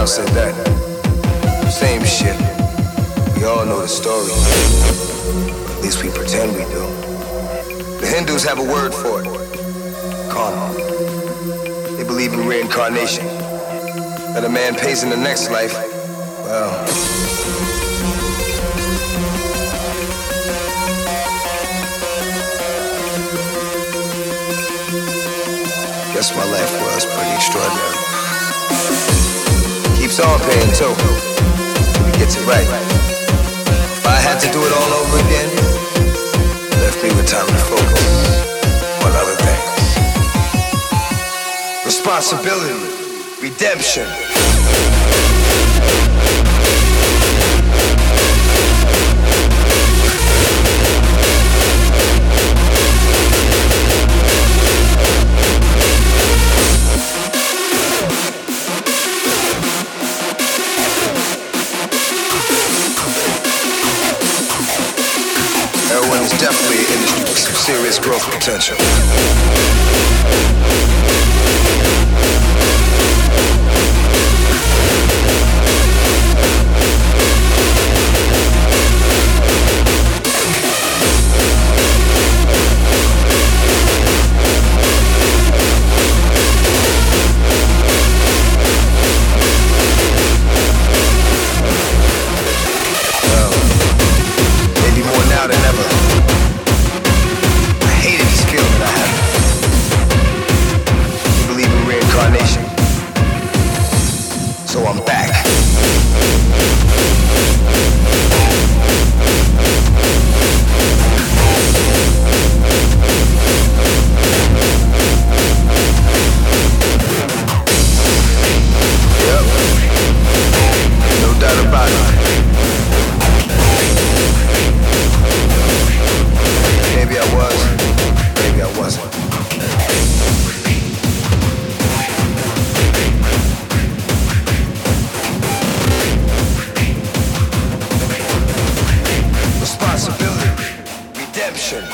Brown said that. Same shit. We all know the story. At least we pretend we do. The Hindus have a word for it. Karma. They believe in reincarnation. That a man pays in the next life. Well. Guess my life was pretty extraordinary. On paying too. He gets it right. If I had to do it all over again, left me with time to focus on other things. Responsibility, redemption. Is definitely some serious growth potential. I'm back. action.